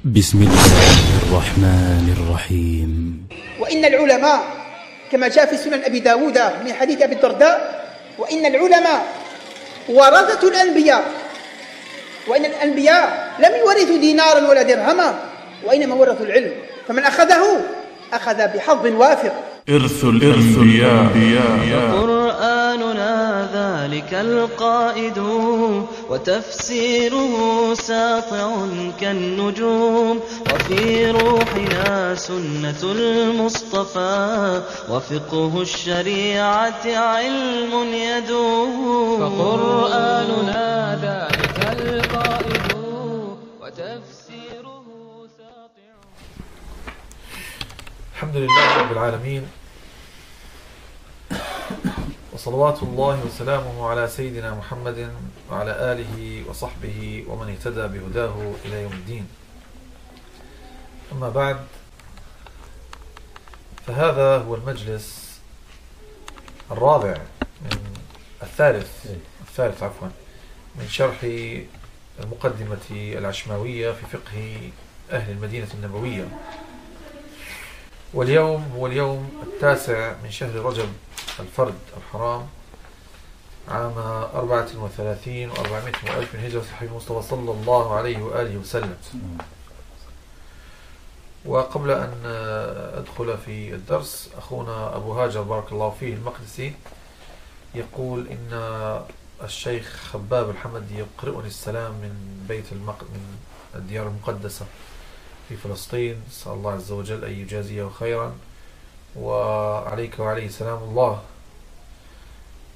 بسم الله الرحمن الرحيم. وإن العلماء كما جاء في سنن أبي داود من حديث أبي الدرداء وإن العلماء ورثة الأنبياء وإن الأنبياء لم يورثوا دينارا ولا درهما وإنما ورثوا العلم. فمن أخذه أخذ بحظ وافر. إرث الأنبياء. قرآننا ذلك القائد وتفسيره ساطع كالنجوم. وفي روحنا سنة المصطفى وفقه الشريعة علم يدوم. فقرآننا ذلك القائد وتفسيره ساطع. الحمد لله رب العالمين وصلوات الله وسلامه على سيدنا محمد وعلى آله وصحبه ومن اهتدى بهداه إلى يوم الدين. أما بعد فهذا هو المجلس الرابع من الثالث الثالث عفوا من شرح المقدمة العشماوية في فقه أهل المدينة النبوية. واليوم هو اليوم التاسع من شهر رجب الفرد الحرام عام 34 و400 وألف من هجرة الحبيب المصطفى صلى الله عليه وآله وسلم. وقبل أن أدخل في الدرس أخونا أبو هاجر بارك الله فيه المقدسي يقول إن الشيخ خباب الحمدي يقرئني السلام من بيت المق... من الديار المقدسة في فلسطين. نسأل الله عز وجل أن يجازيه خيرا. وعليك وعليه سلام الله.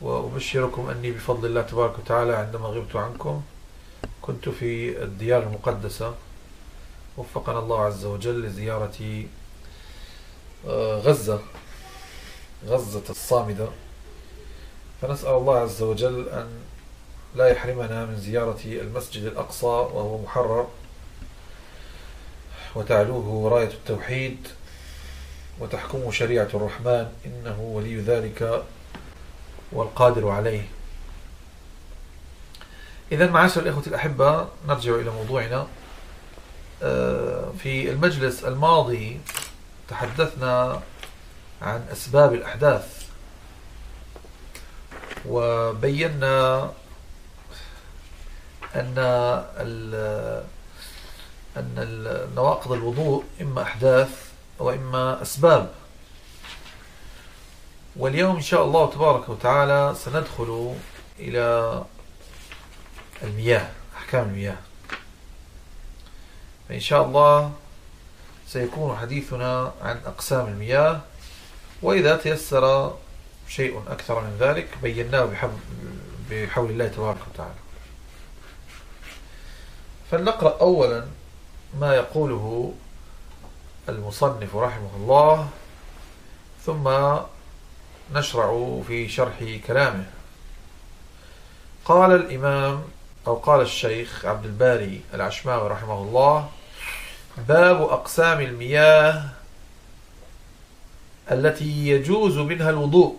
وأبشركم أني بفضل الله تبارك وتعالى عندما غبت عنكم كنت في الديار المقدسة. وفقنا الله عز وجل لزيارة آه، غزة غزة الصامدة. فنسأل الله عز وجل أن لا يحرمنا من زيارة المسجد الأقصى وهو محرر. وتعلوه راية التوحيد. وتحكمه شريعة الرحمن إنه ولي ذلك والقادر عليه. إذا معاشر الإخوة الأحبة نرجع إلى موضوعنا. آه، في المجلس الماضي تحدثنا عن أسباب الأحداث وبينا أن أن نواقض الوضوء إما أحداث وإما أسباب. واليوم إن شاء الله تبارك وتعالى سندخل إلى المياه أحكام المياه. فإن شاء الله سيكون حديثنا عن أقسام المياه وإذا تيسر شيء أكثر من ذلك بيناه بحول الله تبارك وتعالى. فلنقرأ أولا ما يقوله المصنف رحمه الله ثم نشرع في شرح كلامه. قال الإمام أو قال الشيخ عبد الباري العشماوي رحمه الله باب أقسام المياه التي يجوز منها الوضوء.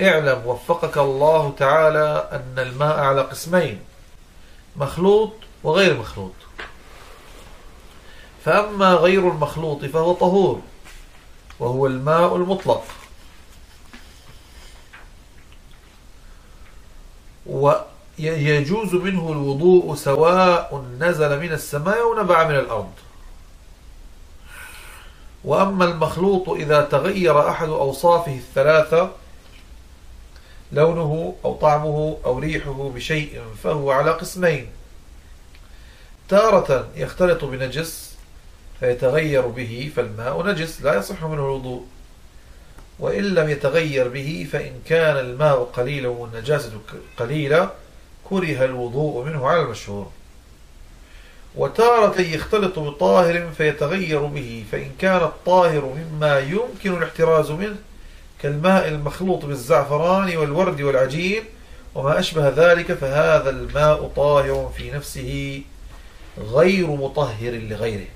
اعلم وفقك الله تعالى أن الماء على قسمين مخلوط وغير مخلوط. فأما غير المخلوط فهو طهور وهو الماء المطلق. ويجوز منه الوضوء سواء نزل من السماء أو نبع من الأرض. وأما المخلوط إذا تغير أحد أوصافه الثلاثة لونه أو طعمه أو ريحه بشيء فهو على قسمين. تارة يختلط بنجس فيتغير به فالماء نجس لا يصح منه الوضوء. وإن لم يتغير به فإن كان الماء قليلا والنجاسة قليلة كره الوضوء منه على المشهور. وتارة يختلط بطاهر فيتغير به فإن كان الطاهر مما يمكن الاحتراز منه كالماء المخلوط بالزعفران والورد والعجين وما أشبه ذلك فهذا الماء طاهر في نفسه غير مطهر لغيره.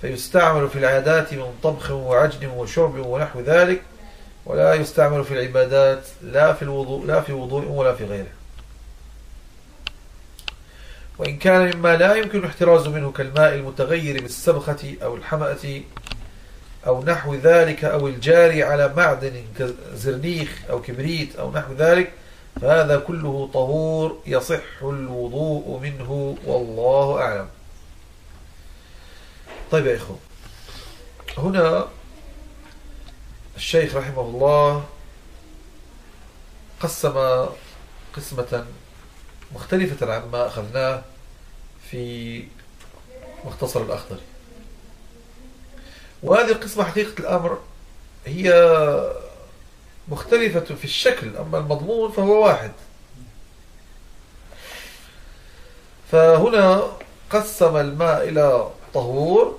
فيستعمل في العادات من طبخ وعجن وشرب ونحو ذلك ولا يستعمل في العبادات لا في الوضوء لا في وضوء ولا في غيره. وإن كان مما لا يمكن الاحتراز منه كالماء المتغير بالسبخة أو الحمأة أو نحو ذلك أو الجاري على معدن كزرنيخ أو كبريت أو نحو ذلك فهذا كله طهور يصح الوضوء منه والله أعلم. طيب يا إخوة هنا الشيخ رحمه الله قسم قسمة مختلفة عما أخذناه في مختصر الأخضر. وهذه القسمة حقيقة الأمر هي مختلفة في الشكل أما المضمون فهو واحد. فهنا قسم الماء إلى طهور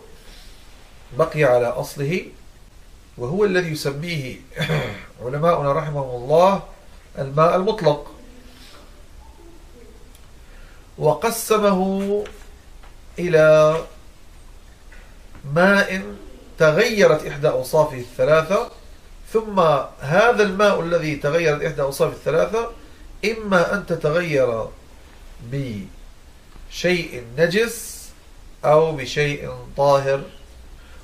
بقي على أصله وهو الذي يسميه علماؤنا رحمهم الله الماء المطلق. وقسمه إلى ماء تغيرت إحدى أوصافه الثلاثة ثم هذا الماء الذي تغيرت إحدى أوصافه الثلاثة إما أن تتغير بشيء نجس أو بشيء طاهر.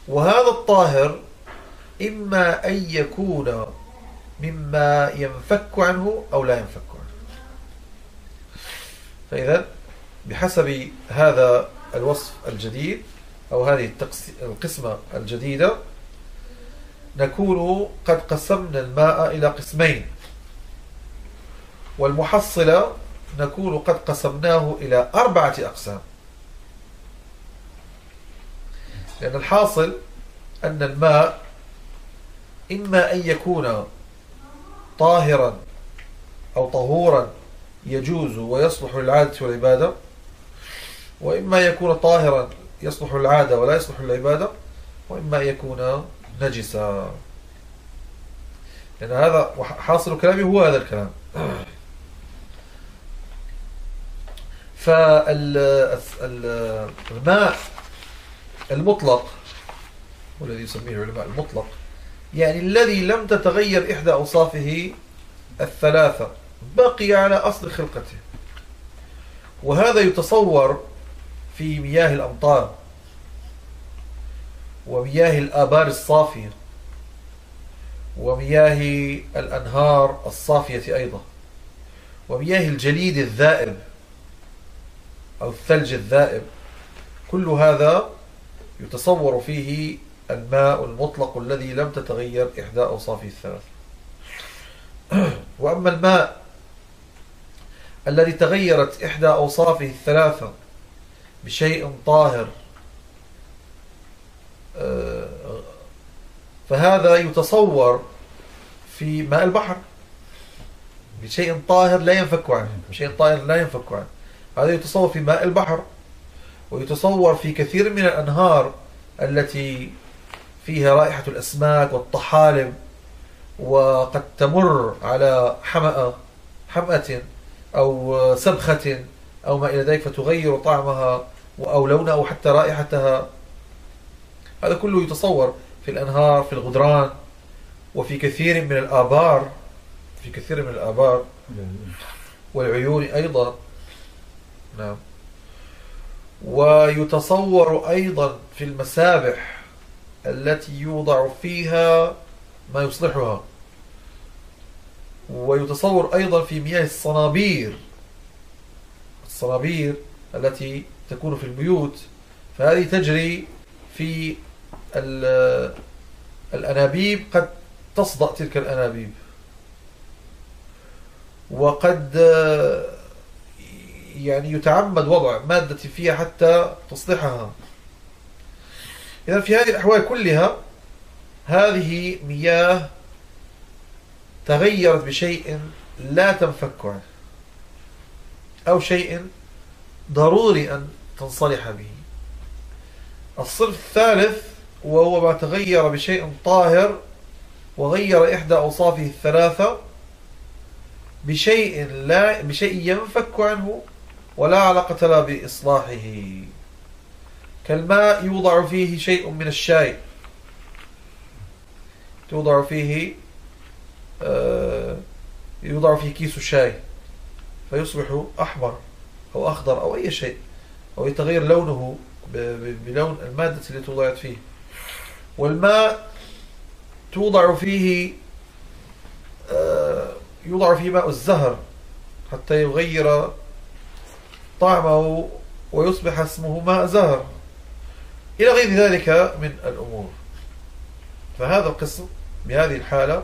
وهذا الطاهر إما أن يكون مما ينفك عنه أو لا ينفك عنه. فإذا بحسب هذا الوصف الجديد أو هذه القسمة الجديدة نكون قد قسمنا الماء إلى قسمين. والمحصلة نكون قد قسمناه إلى أربعة أقسام. لأن الحاصل أن الماء إما أن يكون طاهرا أو طهورا يجوز ويصلح للعادة والعبادة وإما يكون طاهرا يصلح العادة ولا يصلح العبادة وإما يكون نجسا. لأن هذا حاصل كلامي هو هذا الكلام. فالماء المطلق والذي يسميه العلماء المطلق. يعني الذي لم تتغير إحدى أوصافه الثلاثة بقي على أصل خلقته. وهذا يتصور في مياه الأمطار ومياه الآبار الصافية ومياه الأنهار الصافية أيضا ومياه الجليد الذائب أو الثلج الذائب. كل هذا يتصور فيه الماء المطلق الذي لم تتغير إحدى أوصافه الثلاث وأما الماء الذي تغيرت إحدى أوصافه الثلاثة بشيء طاهر آه، فهذا يتصور في ماء البحر. بشيء طاهر لا ينفك عنه بشيء طاهر لا ينفك عنه. هذا يتصور في ماء البحر. ويتصور في كثير من الأنهار التي فيها رائحة الأسماك والطحالب وقد تمر على حمأة حمأة أو سبخة أو ما إلى ذلك فتغير طعمها أو لونها أو حتى رائحتها. هذا كله يتصور في الأنهار في الغدران وفي كثير من الآبار في كثير من الآبار والعيون أيضا. نعم. ويتصور أيضا في المسابح التي يوضع فيها ما يصلحها ويتصور أيضا في مياه الصنابير الصنابير التي تكون في البيوت. فهذه تجري في الأنابيب قد تصدأ تلك الأنابيب. وقد يعني يتعمد وضع مادة فيها حتى تصلحها. إذا في هذه الأحوال كلها هذه مياه تغيرت بشيء لا تنفك عنه أو شيء ضروري أن تنصلح به. الصنف الثالث وهو ما تغير بشيء طاهر وغير إحدى أوصافه الثلاثة بشيء لا بشيء ينفك عنه ولا علاقة له بإصلاحه. كالماء يوضع فيه شيء من الشاي. توضع فيه آه، يوضع فيه كيس الشاي. فيصبح أحمر أو أخضر أو أي شيء أو يتغير لونه بلون المادة التي وضعت فيه. والماء توضع فيه آه، يوضع فيه ماء الزهر حتى يغير طعمه ويصبح اسمه ماء زهر. إلى غير ذلك من الأمور. فهذا القسم بهذه الحالة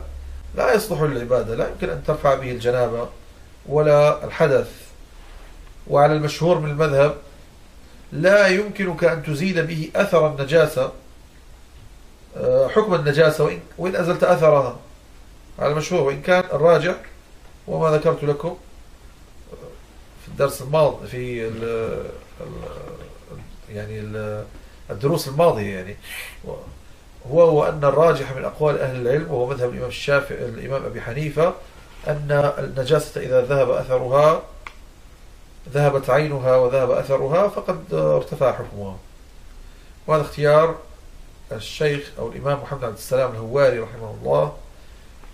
لا يصلح للعبادة لا يمكن أن ترفع به الجنابة ولا الحدث. وعلى المشهور من المذهب لا يمكنك أن تزيل به أثر النجاسة آه، حكم النجاسة وإن, أزلت أثرها. على المشهور وإن كان الراجع وما ذكرت لكم الدرس الماضي في ال ال يعني ال الدروس الماضية يعني. هو هو أن الراجح من أقوال أهل العلم وهو مذهب الإمام الشافعي الإمام أبي حنيفة أن النجاسة إذا ذهب أثرها ذهبت عينها وذهب أثرها فقد ارتفع حكمها. وهذا اختيار الشيخ أو الإمام محمد عبد السلام الهواري رحمه الله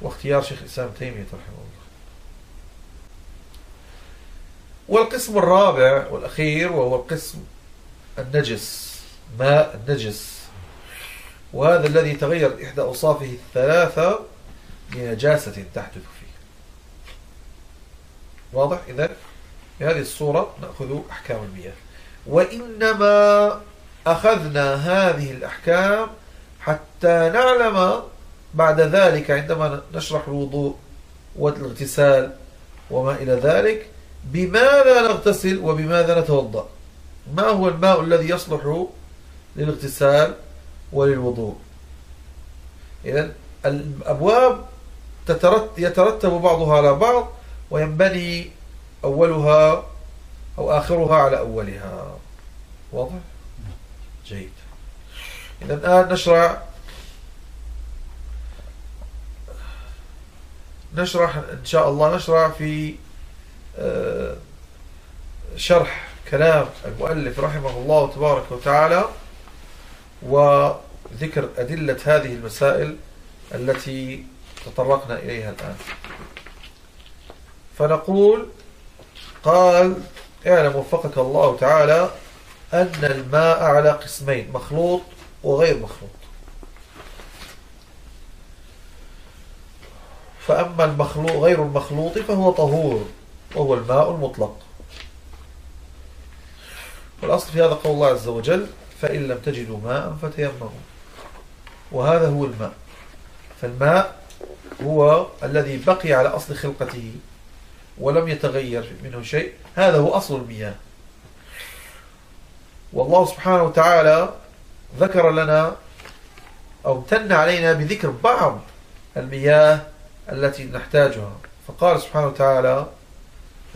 واختيار شيخ الإسلام تيمية رحمه الله. والقسم الرابع والأخير وهو القسم النجس ماء النجس. وهذا الذي تغير إحدى أوصافه الثلاثة بنجاسة تحدث فيه. واضح؟ إذا بهذه الصورة نأخذ أحكام المياه. وإنما أخذنا هذه الأحكام حتى نعلم بعد ذلك عندما نشرح الوضوء والإغتسال وما إلى ذلك بماذا نغتسل وبماذا نتوضأ؟ ما هو الماء الذي يصلح للاغتسال وللوضوء؟ إذن الأبواب يترتب بعضها على بعض وينبني أولها أو آخرها على أولها. واضح؟ جيد. إذا الآن نشرع نشرح إن شاء الله نشرع في شرح كلام المؤلف رحمه الله تبارك وتعالى وذكر أدلة هذه المسائل التي تطرقنا إليها الآن. فنقول قال اعلم وفقك الله تعالى أن الماء على قسمين مخلوط وغير مخلوط. فأما المخلوط غير المخلوط فهو طهور. وهو الماء المطلق. والأصل في هذا قول الله عز وجل فإن لم تجدوا ماء فتيمموا. وهذا هو الماء. فالماء هو الذي بقي على أصل خلقته ولم يتغير منه شيء. هذا هو أصل المياه. والله سبحانه وتعالى ذكر لنا أو امتن علينا بذكر بعض المياه التي نحتاجها. فقال سبحانه وتعالى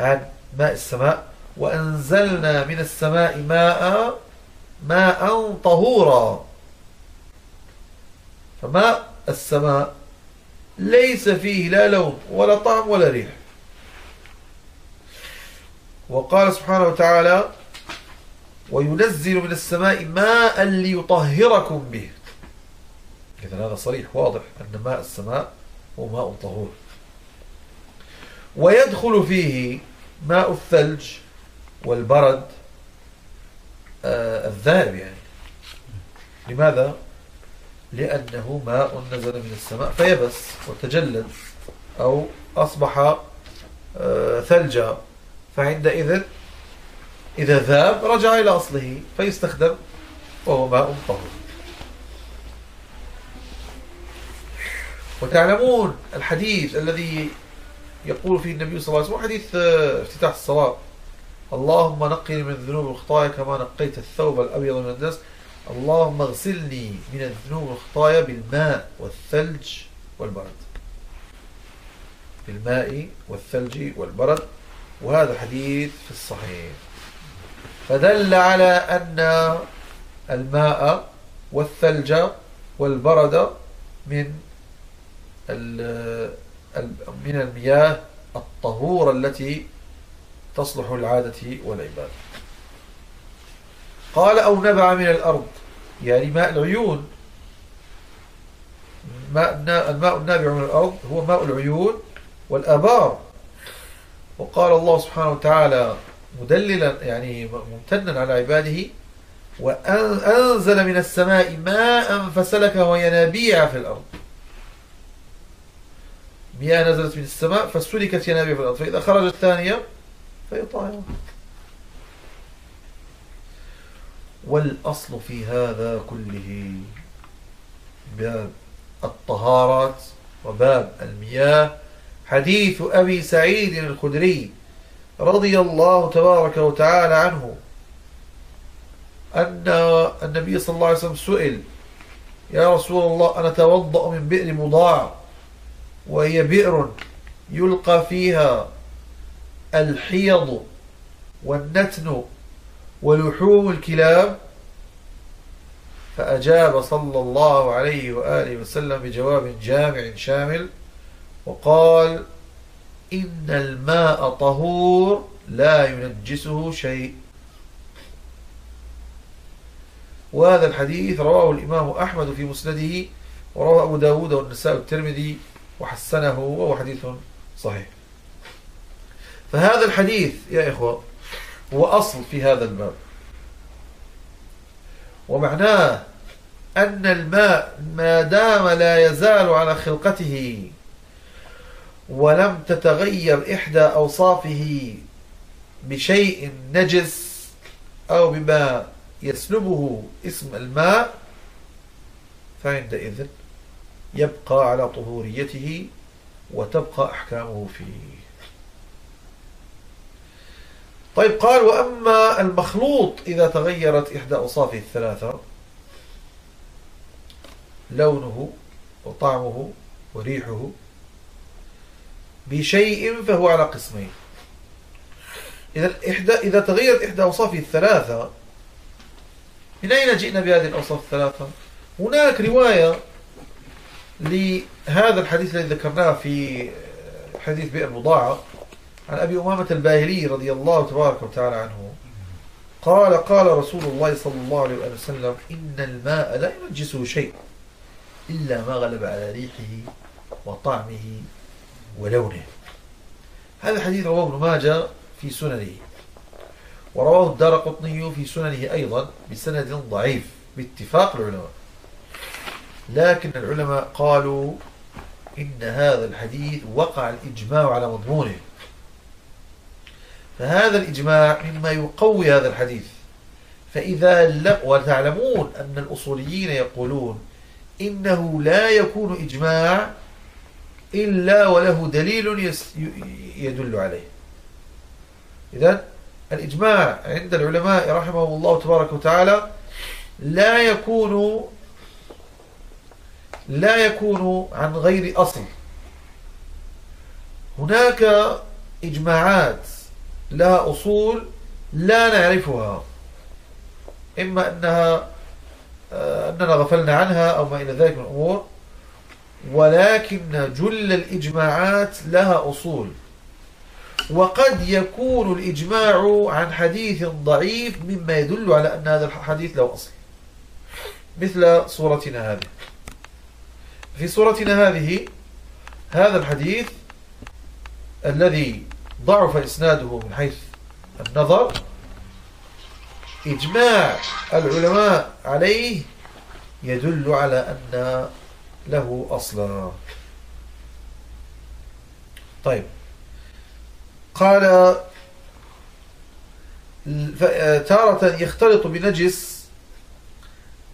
عن ماء السماء وأنزلنا من السماء ماء ماء طهورا. فماء السماء؟ ليس فيه لا لون ولا طعم ولا ريح. وقال سبحانه وتعالى وينزل من السماء ماء ليطهركم به. إذا هذا صريح واضح أن ماء السماء هو ماء طهور. ويدخل فيه ماء الثلج والبرد آه الذائب يعني. لماذا؟ لأنه ماء نزل من السماء فيبس وتجلد أو أصبح آه ثلجا. فعندئذ إذا ذاب رجع إلى أصله فيستخدم وهو ماء طهور. وتعلمون الحديث الذي يقول فيه النبي صلى الله عليه وسلم حديث آه، افتتاح الصلاة. اللهم نقني من الذنوب والخطايا كما نقيت الثوب الأبيض من الدنس اللهم اغسلني من الذنوب والخطايا بالماء والثلج والبرد. بالماء والثلج والبرد. وهذا حديث في الصحيح. فدل على أن الماء والثلج والبرد من من المياه الطهورة التي تصلح العادة والعبادة. قال أو نبع من الأرض يعني ماء العيون. الماء النابع من الأرض هو ماء العيون والآبار. وقال الله سبحانه وتعالى مدللا يعني ممتنا على عباده وأنزل من السماء ماء فسلكه ينابيع في الأرض. مياه نزلت من السماء فسلكت ينابيع في الأرض. فإذا خرجت ثانية فهي والأصل في هذا كله باب الطهارات وباب المياه. حديث أبي سعيد الخدري رضي الله تبارك وتعالى عنه أن النبي صلى الله عليه وسلم سئل يا رسول الله أنا توضأ من بئر مضاع؟ وهي بئر يلقى فيها الحيض والنتن ولحوم الكلاب. فأجاب صلى الله عليه وآله وسلم بجواب جامع شامل وقال إن الماء طهور لا ينجسه شيء. وهذا الحديث رواه الإمام أحمد في مسنده ورواه أبو داود والنساء الترمذي وحسنه وهو حديث صحيح. فهذا الحديث يا إخوة هو أصل في هذا الباب. ومعناه أن الماء ما دام لا يزال على خلقته ولم تتغير إحدى أوصافه بشيء نجس أو بما يسلبه اسم الماء فعندئذ يبقى على طهوريته وتبقى أحكامه فيه طيب قال وأما المخلوط إذا تغيرت إحدى أوصافه الثلاثة لونه وطعمه وريحه بشيء فهو على قسمين إذا إحدى إذا تغيرت إحدى أوصافه الثلاثة من أين جئنا بهذه الأوصاف الثلاثة؟ هناك رواية لهذا الحديث الذي ذكرناه في حديث بئر بضاعة عن أبي أمامة الباهلي رضي الله تبارك وتعالى عنه قال قال رسول الله صلى الله عليه وسلم إن الماء لا ينجسه شيء إلا ما غلب على ريحه وطعمه ولونه. هذا الحديث رواه ابن ماجه في سننه ورواه الدار قطني في سننه أيضا بسند ضعيف باتفاق العلماء. لكن العلماء قالوا إن هذا الحديث وقع الإجماع على مضمونه. فهذا الإجماع مما يقوي هذا الحديث. فإذا لم وتعلمون أن الأصوليين يقولون إنه لا يكون إجماع إلا وله دليل يدل عليه. إذا الإجماع عند العلماء رحمه الله تبارك وتعالى لا يكون لا يكون عن غير أصل. هناك إجماعات لها أصول لا نعرفها. إما أنها آه، أننا غفلنا عنها أو ما إلى ذلك من الأمور ولكن جل الإجماعات لها أصول. وقد يكون الإجماع عن حديث ضعيف مما يدل على أن هذا الحديث له أصل. مثل صورتنا هذه. في صورتنا هذه هذا الحديث الذي ضعف إسناده من حيث النظر إجماع العلماء عليه يدل على أن له أصلا طيب. قال تارة يختلط بنجس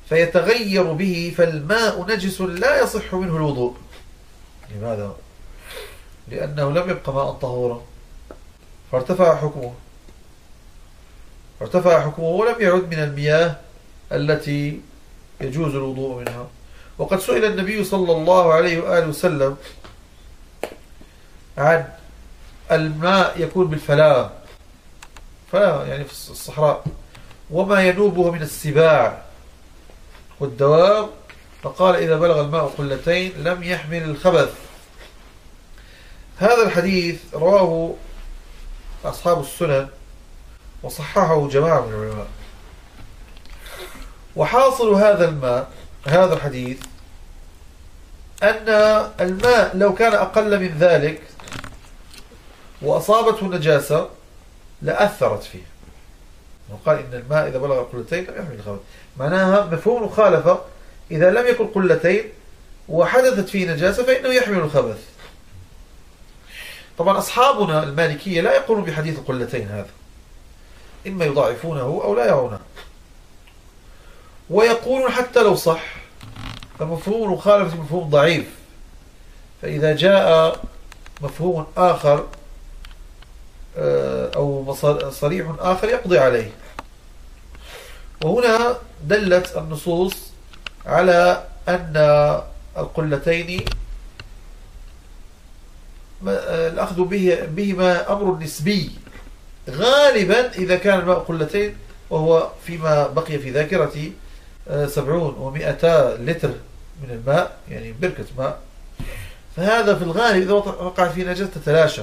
فيتغير به فالماء نجس لا يصح منه الوضوء. لماذا؟ لأنه لم يبقى ماء طهورا. فارتفع حكمه. ارتفع حكمه ولم يعد من المياه التي يجوز الوضوء منها. وقد سئل النبي صلى الله عليه وآله وسلم عن الماء يكون بالفلاة فلا يعني في الصحراء. وما ينوبه من السباع. والدواب فقال إذا بلغ الماء قلتين لم يحمل الخبث. هذا الحديث رواه أصحاب السنن وصححه جماعة من العلماء. وحاصل هذا الماء هذا الحديث أن الماء لو كان أقل من ذلك وأصابته نجاسة لأثرت فيه. وقال إن الماء إذا بلغ قلتين لم يحمل الخبث. معناها مفهوم المخالفة إذا لم يكن قلتين وحدثت فيه نجاسة فإنه يحمل الخبث. طبعا أصحابنا المالكية لا يقولون بحديث القلتين هذا. إما يضاعفونه أو لا يرونه. ويقولون حتى لو صح فمفهوم المخالفة مفهوم ضعيف. فإذا جاء مفهوم آخر آه، أو صريح آخر يقضي عليه. وهنا دلت النصوص على أن القلتين الأخذ به بهما أمر نسبي غالبا إذا كان الماء قلتين وهو فيما بقي في ذاكرتي آه، سبعون ومئتا لتر من الماء يعني بركة ماء. فهذا في الغالب إذا وقع في نجاسة تتلاشى.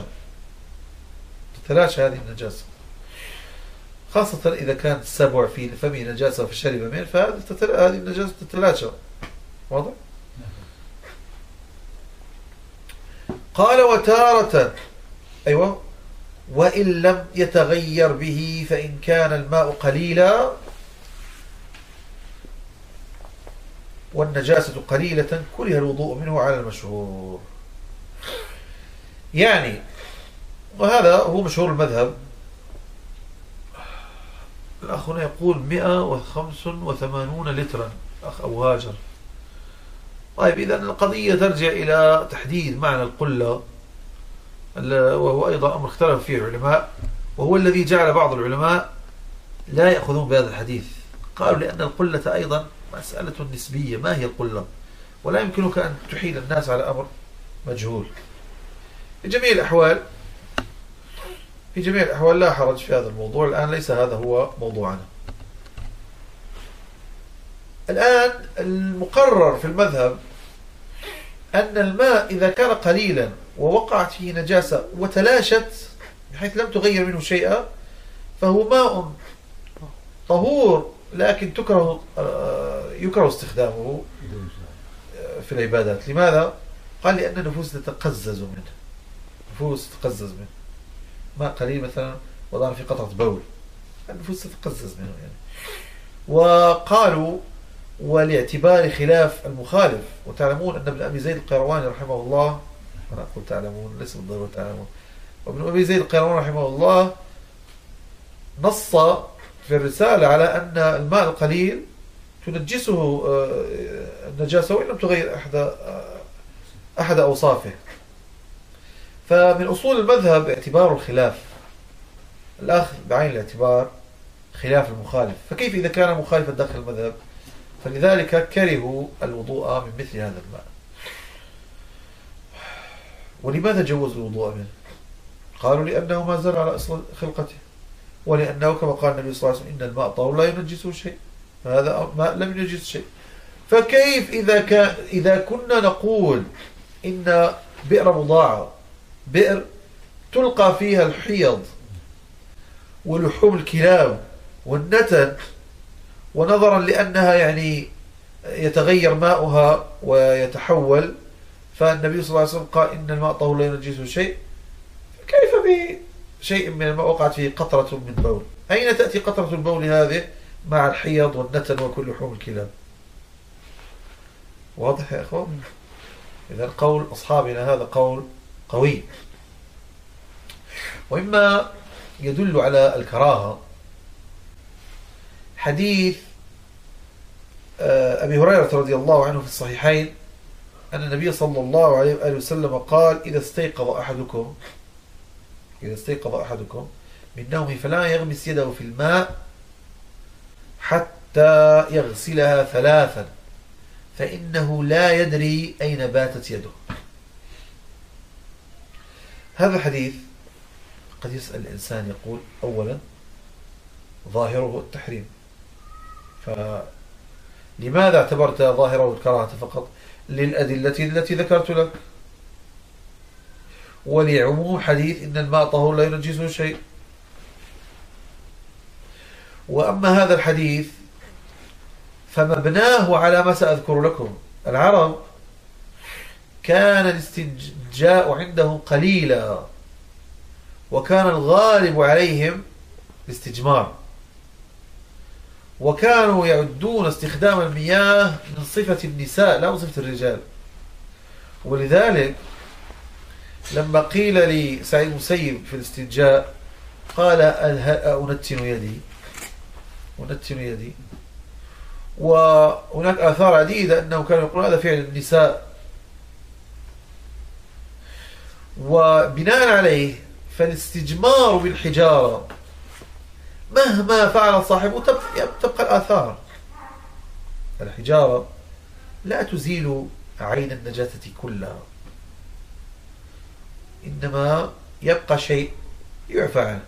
تتلاشى هذه النجاسة. خاصة إذا كان السبع في فمه نجاسة فشرب منه فهذه النجاسة تتلاشى. واضح؟ قال وتارة أيوة. وإن لم يتغير به فإن كان الماء قليلا والنجاسة قليلة كره الوضوء منه على المشهور. يعني وهذا هو مشهور المذهب. الأخ هنا يقول 185 لترا أخ أبو هاجر. طيب إذا القضية ترجع إلى تحديد معنى القلة وهو أيضا أمر اختلف فيه العلماء وهو الذي جعل بعض العلماء لا يأخذون بهذا الحديث. قالوا لأن القلة أيضا مسألة نسبية ما هي القلة؟ ولا يمكنك أن تحيل الناس على أمر مجهول. في جميع الأحوال في جميع الأحوال لا حرج في هذا الموضوع. الآن ليس هذا هو موضوعنا. الآن المقرر في المذهب أن الماء إذا كان قليلا ووقعت فيه نجاسة وتلاشت بحيث لم تغير منه شيئا فهو ماء طهور لكن تكره يكره استخدامه في العبادات. لماذا؟ قال لأن النفوس تتقزز منه. نفوس تتقزز منه. ماء قليل مثلا وضعنا في قطرة بول. النفوس تتقزز منه يعني. وقالوا ولاعتبار خلاف المخالف وتعلمون أن ابن أبي زيد القيرواني رحمه الله أنا أقول تعلمون ليس بالضرورة تعلمون. وابن أبي زيد القيرواني رحمه الله نص في الرسالة على أن الماء القليل تنجسه آه، النجاسة وإن لم تغير أحد آه، أحد أوصافه. فمن أصول المذهب اعتبار الخلاف. الأخذ بعين الاعتبار خلاف المخالف. فكيف إذا كان مخالفا داخل المذهب؟ فلذلك كرهوا الوضوء من مثل هذا الماء ولماذا جوزوا الوضوء منه؟ قالوا لأنه ما زال على أصل خلقته. ولأنه كما قال النبي صلى الله عليه وسلم إن الماء طهور لا ينجسه شيء فهذا ماء لم ينجس شيء فكيف إذا كان إذا كنا نقول إن بئر مضاعة بئر تلقى فيها الحيض ولحوم الكلاب والنتن ونظرا لأنها يعني يتغير ماؤها ويتحول فالنبي صلى الله عليه وسلم قال إن الماء طهور لا ينجسه شيء. كيف بشيء من الماء وقعت فيه قطرة من بول؟ أين تأتي قطرة البول هذه مع الحيض والنتن وكل لحوم الكلاب؟ واضح يا أخوان؟ إذا قول أصحابنا هذا قول قوي وإما يدل على الكراهة حديث آه، أبي هريرة رضي الله عنه في الصحيحين أن النبي صلى الله عليه وآله وسلم قال إذا استيقظ أحدكم إذا استيقظ أحدكم من نومه فلا يغمس يده في الماء حتى يغسلها ثلاثا فإنه لا يدري أين باتت يده. هذا الحديث قد يسأل الإنسان يقول أولا ظاهره التحريم. فلماذا اعتبرت ظاهره الكراهة فقط؟ للأدلة التي ذكرت لك. ولعموم حديث إن الماء طهور لا ينجسه شيء وأما هذا الحديث فمبناه على ما سأذكر لكم. العرب كان الاستنجاء عندهم قليلا. وكان الغالب عليهم الاستجمار. وكانوا يعدون استخدام المياه من صفة النساء لا من صفة الرجال. ولذلك لما قيل لسعيد المسيب في الاستنجاء قال أنتن يدي. أنتن يدي. وهناك آثار عديدة أنه كانوا يقولون هذا فعل النساء. وبناء عليه فالاستجمار بالحجارة مهما فعل صاحبه تب- تبقى الآثار. الحجارة لا تزيل عين النجاسة كلها إنما يبقى شيء يعفى عنه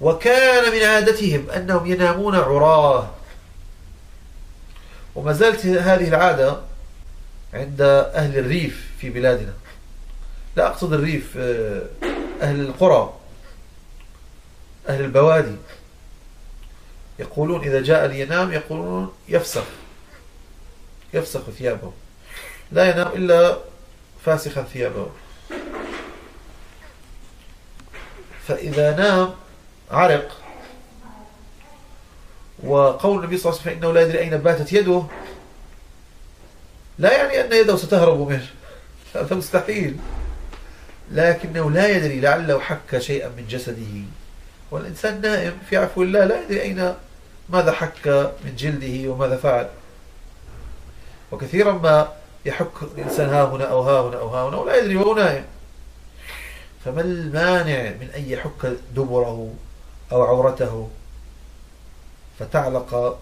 وكان من عادتهم أنهم ينامون عراه. وما زالت هذه العادة عند أهل الريف في بلادنا. لا أقصد الريف آه، أهل القرى أهل البوادي. يقولون إذا جاء لينام يقولون يفسخ يفسخ ثيابه. لا ينام إلا فاسخا ثيابه. فإذا نام عرق. وقول النبي صلى الله عليه وسلم فإنه لا يدري أين باتت يده. لا يعني أن يده ستهرب منه. هذا مستحيل. لكنه لا يدري لعله حك شيئا من جسده. والإنسان نائم في عفو الله لا يدري أين ماذا حك من جلده وماذا فعل. وكثيرا ما يحك الإنسان ها هنا أو ها هنا أو ها هنا ولا يدري وهو نائم. فما المانع من أن يحك دبره أو عورته؟ فتعلق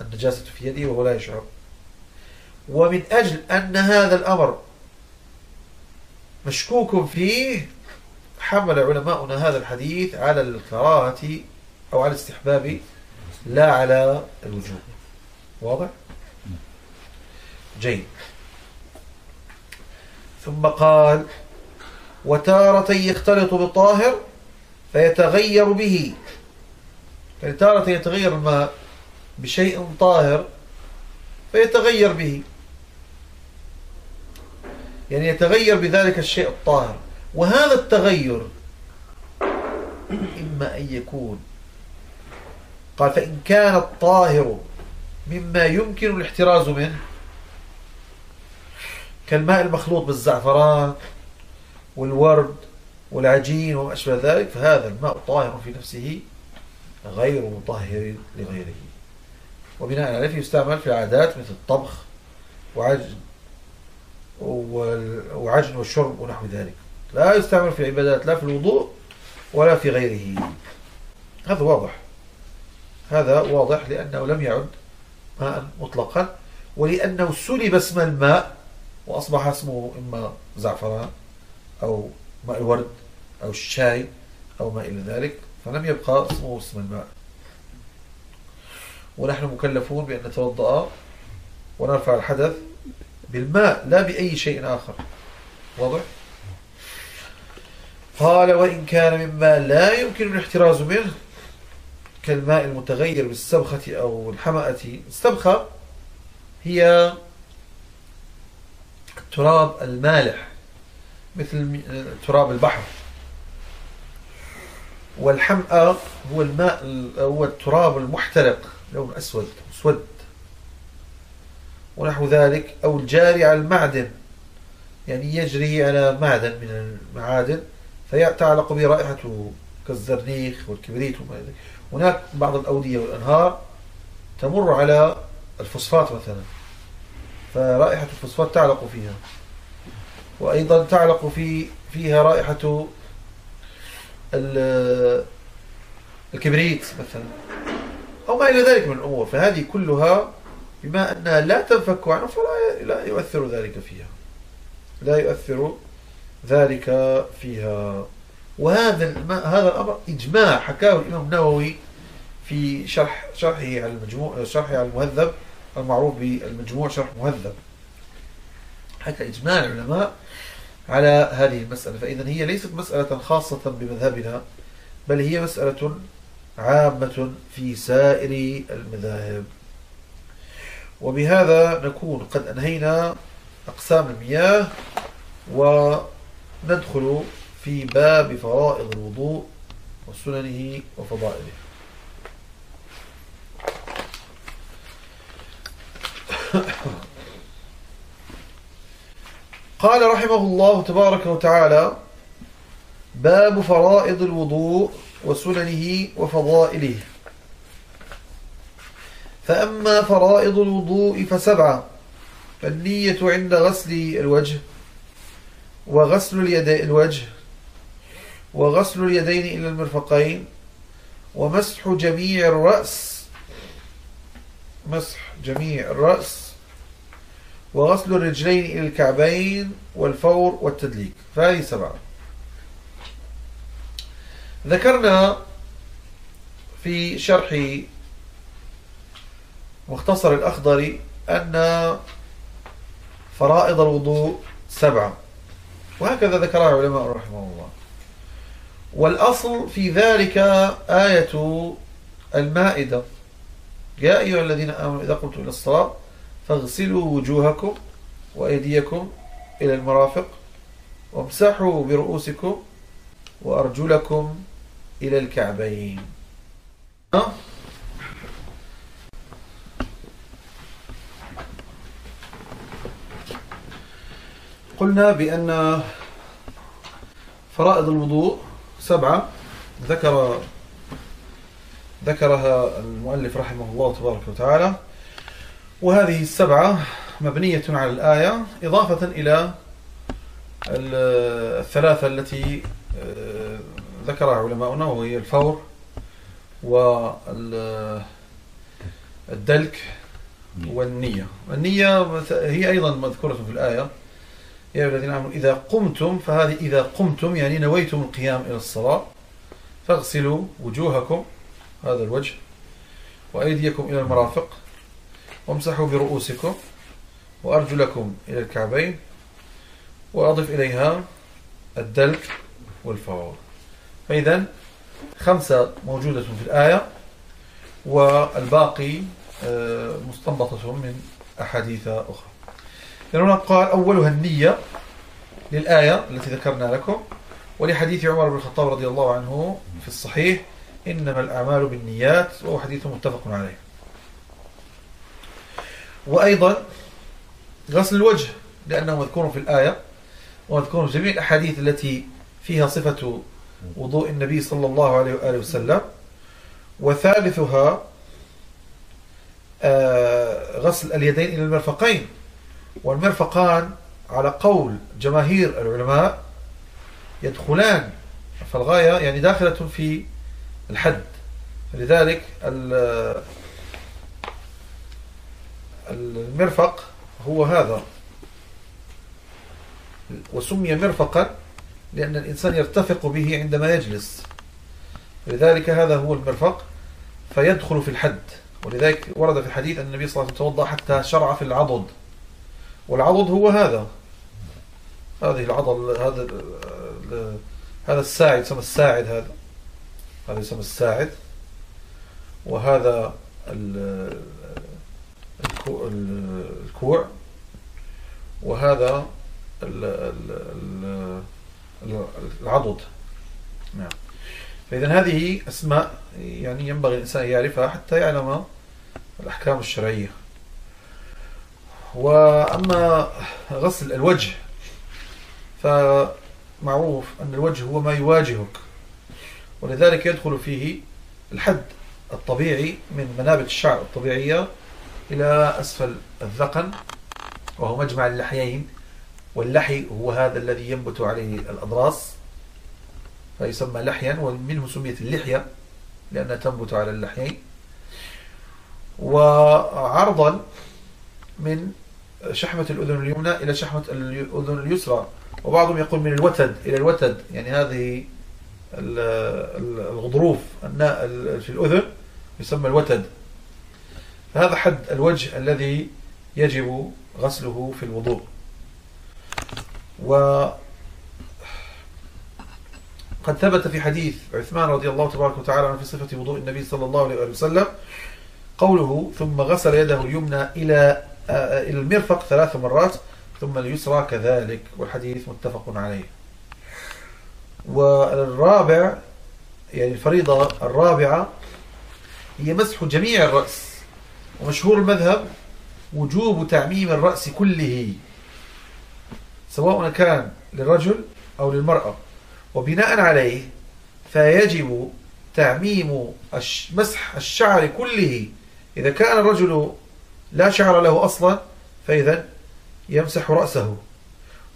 النجاسة في يده وهو لا يشعر. ومن أجل أن هذا الأمر مشكوك فيه حمل علماؤنا هذا الحديث على الكراهة أو على الاستحباب لا على الوجوب. واضح؟ جيد. ثم قال وتارة يختلط بالطاهر فيتغير به. يعني تارة يتغير الماء بشيء طاهر فيتغير به. يعني يتغير بذلك الشيء الطاهر. وهذا التغير إما أن يكون قال فإن كان الطاهر مما يمكن الاحتراز منه كالماء المخلوط بالزعفران والورد والعجين وما أشبه ذلك فهذا الماء طاهر في نفسه غير مطهر لغيره. وبناء عليه يستعمل في العادات مثل الطبخ وعجن وعجن والشرب ونحو ذلك. لا يستعمل في العبادات لا في الوضوء ولا في غيره. هذا واضح. هذا واضح لأنه لم يعد ماء مطلقا ولأنه سلب اسم الماء وأصبح اسمه إما زعفران أو ماء الورد أو الشاي أو ما إلى ذلك فلم يبقى اسمه اسم الماء. ونحن مكلفون بأن نتوضأ ونرفع الحدث بالماء لا بأي شيء آخر. واضح؟ قال وإن كان مما لا يمكن الاحتراز منه كالماء المتغير بالسبخة أو الحمأة. السبخة هي التراب المالح مثل تراب البحر. والحمأة هو الماء ال- هو التراب المحترق لون أسود مسود ونحو ذلك أو الجاري على المعدن. يعني يجري على معدن من المعادن فتعلق به رائحته كالزرنيخ والكبريت وما ذلك. هناك بعض الأودية والأنهار تمر على الفوسفات مثلا فرائحة الفوسفات تعلق فيها. وأيضا تعلق في فيها رائحة ال- الكبريت مثلا أو ما إلى ذلك من الأمور. فهذه كلها بما أنها لا تنفك عنه فلا لا يؤثر ذلك فيها. لا يؤثر ذلك فيها. وهذا هذا الأمر إجماع حكاه الإمام النووي في شرح شرحه على المجموع شرحه على المهذب المعروف بالمجموع شرح مهذب. حكى إجماع العلماء على هذه المسألة. فإذا هي ليست مسألة خاصة بمذهبنا بل هي مسألة عامة في سائر المذاهب. وبهذا نكون قد أنهينا أقسام المياه ندخل في باب فرائض الوضوء وسننه وفضائله. قال رحمه الله تبارك وتعالى باب فرائض الوضوء وسننه وفضائله. فأما فرائض الوضوء فسبعة النية عند غسل الوجه وغسل اليد الوجه وغسل اليدين إلى المرفقين ومسح جميع الرأس مسح جميع الرأس وغسل الرجلين إلى الكعبين والفور والتدليك فهذه سبعة. ذكرنا في شرح مختصر الأخضر أن فرائض الوضوء سبعة. وهكذا ذكرها علماء رحمه الله. والأصل في ذلك آية المائدة. يا أيها الذين آمنوا إذا قمتم إلى الصلاة فاغسلوا وجوهكم وأيديكم إلى المرافق وامسحوا برؤوسكم وأرجلكم إلى الكعبين. قلنا بأن فرائض الوضوء سبعة. ذكر ذكرها المؤلف رحمه الله تبارك وتعالى. وهذه السبعة مبنية على الآية إضافة إلى الثلاثة التي آه، ذكرها علماؤنا وهي الفور والدلك والنية. النية هي أيضا مذكورة في الآية. يا الذين آمنوا إذا قمتم فهذه إذا قمتم يعني نويتم القيام إلى الصلاة فاغسلوا وجوهكم هذا الوجه وأيديكم إلى المرافق وامسحوا برؤوسكم وأرجلكم إلى الكعبين وأضف إليها الدلك والفور فإذا خمسة موجودة في الآية والباقي آه، مستنبطة من أحاديث أخرى. هنا قال أولها النية للآية التي ذكرنا لكم ولحديث عمر بن الخطاب رضي الله عنه في الصحيح إنما الأعمال بالنيات وهو حديث متفق عليه. وأيضا غسل الوجه لأنه مذكور في الآية ومذكور في جميع الأحاديث التي فيها صفة وضوء النبي صلى الله عليه وآله وسلم. وثالثها آه، غسل اليدين إلى المرفقين. والمرفقان على قول جماهير العلماء يدخلان فالغاية يعني داخلة في الحد. لذلك المرفق هو هذا. وسمي مرفقا لأن الإنسان يرتفق به عندما يجلس. لذلك هذا هو المرفق فيدخل في الحد. ولذلك ورد في الحديث أن النبي صلى الله عليه وسلم توضأ حتى شرع في العضد. والعضد هو هذا. هذه العضل هذا هذا الساعد يسمى الساعد هذا. هذا يسمى الساعد. وهذا الكوع. وهذا العضد. نعم. فإذا هذه أسماء يعني ينبغي الإنسان يعرفها حتى يعلم الأحكام الشرعية. وأما غسل الوجه فمعروف أن الوجه هو ما يواجهك ولذلك يدخل فيه الحد الطبيعي من منابت الشعر الطبيعية إلى أسفل الذقن وهو مجمع اللحيين واللحي هو هذا الذي ينبت عليه الأضراس فيسمى لحيا ومنه سميت اللحية لأنها تنبت على اللحيين. وعرضا من شحمة الأذن اليمنى إلى شحمة الأذن اليسرى. وبعضهم يقول من الوتد إلى الوتد يعني هذه الغضروف في الأذن يسمى الوتد. هذا حد الوجه الذي يجب غسله في الوضوء. و قد ثبت في حديث عثمان رضي الله تبارك وتعالى عنه في صفة وضوء النبي صلى الله عليه وسلم قوله ثم غسل يده اليمنى إلى إلى المرفق ثلاث مرات ثم اليسرى كذلك والحديث متفق عليه. والرابع يعني الفريضة الرابعة هي مسح جميع الرأس ومشهور المذهب وجوب تعميم الرأس كله سواء كان للرجل أو للمرأة. وبناء عليه فيجب تعميم مسح الشعر كله. إذا كان الرجل لا شعر له أصلا فإذا يمسح رأسه.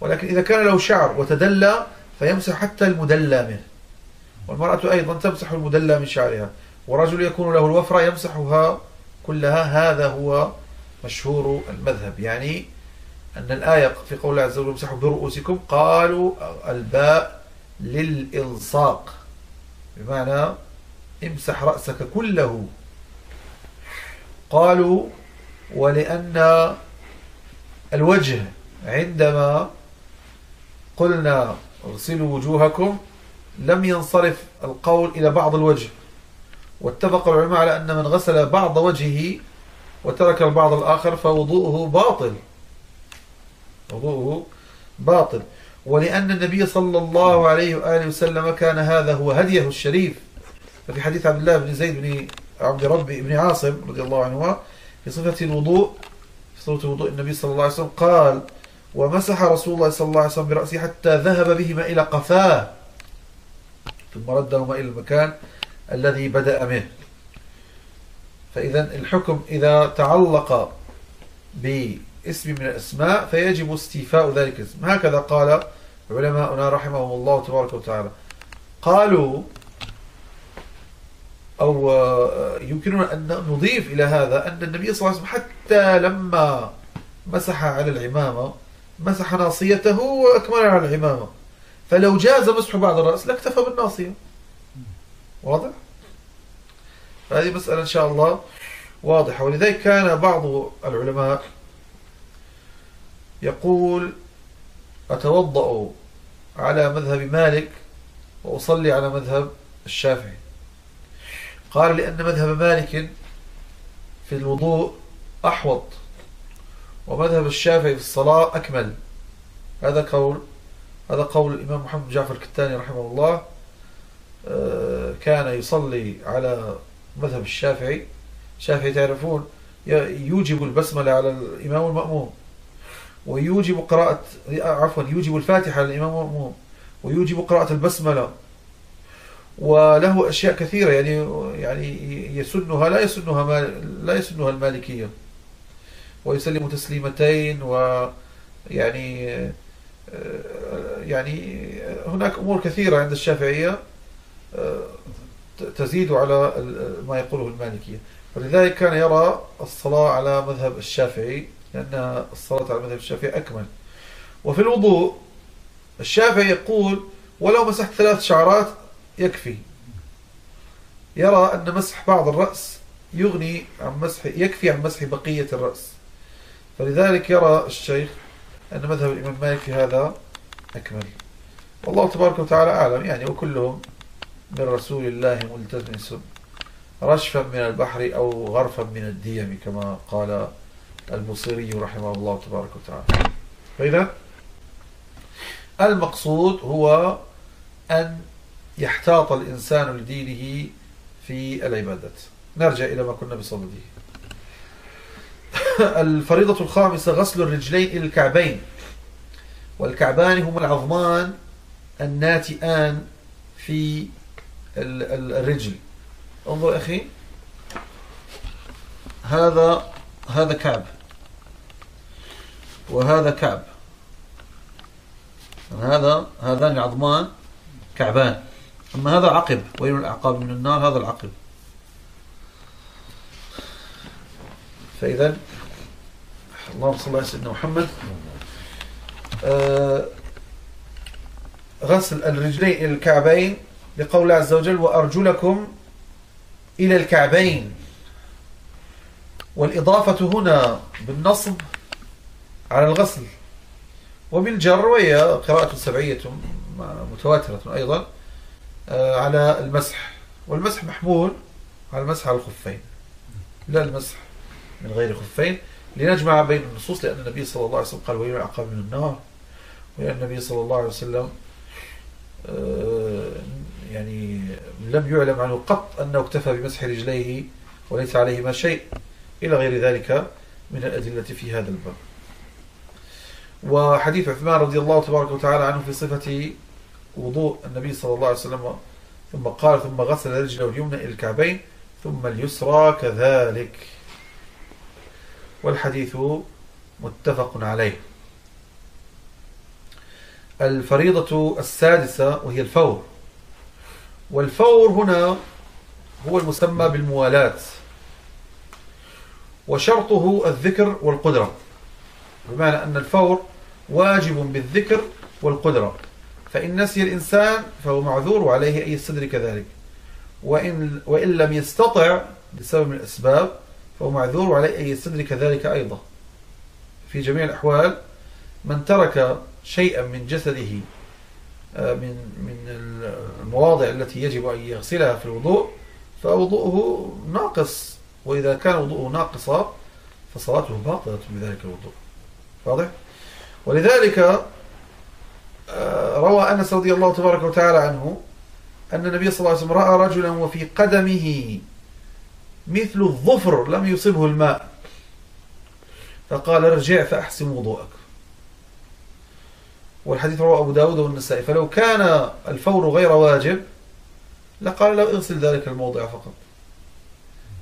ولكن إذا كان له شعر وتدلى فيمسح حتى المدلى منه. والمرأة أيضا تمسح المدلى من شعرها. ورجل يكون له الوفرة يمسحها كلها. هذا هو مشهور المذهب. يعني أن الآية في قول الله عز وجل امسحوا برؤوسكم قالوا الباء للإلصاق. بمعنى امسح رأسك كله. قالوا ولأن الوجه عندما قلنا اغسلوا وجوهكم لم ينصرف القول إلى بعض الوجه. واتفق العلماء على أن من غسل بعض وجهه وترك البعض الآخر فوضوءه باطل. وضوءه باطل. ولأن النبي صلى الله عليه وآله وسلم كان هذا هو هديه الشريف. ففي حديث عبد الله بن زيد بن عبد ربي بن عاصم رضي الله عنهما في صفة الوضوء في صفة وضوء النبي صلى الله عليه وسلم قال ومسح رسول الله صلى الله عليه وسلم برأسه حتى ذهب بهما إلى قفاه. ثم ردهما إلى المكان الذي بدأ منه فإذا الحكم إذا تعلق باسم من الأسماء فيجب استيفاء ذلك الاسم. هكذا قال علماؤنا رحمهم الله تبارك وتعالى. قالوا أو آه، يمكننا أن نضيف إلى هذا أن النبي صلى الله عليه وسلم حتى لما مسح على العمامة مسح ناصيته وأكمل على العمامة. فلو جاز مسح بعض الرأس لاكتفى بالناصية. واضح؟ فهذه مسألة إن شاء الله واضحة. ولذلك كان بعض العلماء يقول أتوضأ على مذهب مالك وأصلي على مذهب الشافعي. قال لأن مذهب مالك في الوضوء أحوط ومذهب الشافعي في الصلاة أكمل. هذا قول هذا قول الإمام محمد جعفر الكتاني رحمه الله آه، كان يصلي على مذهب الشافعي. الشافعي تعرفون يوجب البسملة على الإمام والمأموم ويوجب قراءة عفوا يوجب الفاتحة على الإمام والمأموم ويوجب قراءة البسملة. وله أشياء كثيرة يعني يعني يسنها لا يسنها مال لا يسنها المالكية. ويسلم تسليمتين ويعني يعني هناك أمور كثيرة عند الشافعية تزيد على ما يقوله المالكية. ولذلك كان يرى الصلاة على مذهب الشافعي لأن الصلاة على مذهب الشافعي أكمل. وفي الوضوء الشافعي يقول ولو مسحت ثلاث شعرات يكفي. يرى أن مسح بعض الرأس يغني عن مسح يكفي عن مسح بقية الرأس. فلذلك يرى الشيخ أن مذهب الإمام مالك في هذا أكمل. والله تبارك وتعالى أعلم يعني وكلهم من رسول الله ملتمس رشفا من البحر أو غرفا من الديم كما قال البصيري رحمه الله تبارك وتعالى. فإذا المقصود هو أن يحتاط الإنسان لدينه في العبادات. نرجع إلى ما كنا بصدده. الفريضة الخامسة غسل الرجلين إلى الكعبين. والكعبان هما العظمان الناتئان في ال- ال- الرجل. انظر أخي. هذا هذا كعب. وهذا كعب. هذا هذان العظمان كعبان. أما هذا عقب ويل الأعقاب من النار؟ هذا العقب. فإذا اللهم صل على سيدنا محمد. آه، غسل الرجلين إلى الكعبين لقول الله عز وجل وأرجلكم إلى الكعبين. والإضافة هنا بالنصب على الغسل. وبالجر وهي قراءة سبعية متواترة أيضا. على المسح. والمسح محمول على المسح على الخفين. لا المسح من غير خفين. لنجمع بين النصوص لأن النبي صلى الله عليه وسلم قال ويل العقاب من النار. ولأن النبي صلى الله عليه وسلم آه، يعني لم يعلم عنه قط أنه اكتفى بمسح رجليه وليس عليهما شيء إلى غير ذلك من الأدلة في هذا الباب. وحديث عثمان رضي الله تبارك وتعالى عنه في صفة وضوء النبي صلى الله عليه وسلم ثم قال ثم غسل رجله اليمنى إلى الكعبين ثم اليسرى كذلك. والحديث متفق عليه. الفريضة السادسة وهي الفور. والفور هنا هو المسمى بالموالاة. وشرطه الذكر والقدرة. بمعنى أن الفور واجب بالذكر والقدرة. فإن نسي الإنسان فهو معذور وعليه أن يستدرك ذلك وإن, وإن لم يستطع لسبب من الأسباب فهو معذور وعليه أن يستدرك ذلك أيضا. في جميع الأحوال من ترك شيئا من جسده آه، من من المواضع التي يجب أن يغسلها في الوضوء فوضوءه ناقص. وإذا كان وضوءه ناقصا فصلاته باطلة بذلك الوضوء. واضح؟ ولذلك روى أنس رضي الله تبارك وتعالى عنه أن النبي صلى الله عليه وسلم رأى رجلا وفي قدمه مثل الظفر لم يصبه الماء. فقال ارجع فأحسن وضوءك. والحديث رواه أبو داود والنسائي. فلو كان الفور غير واجب لقال له اغسل ذلك الموضع فقط.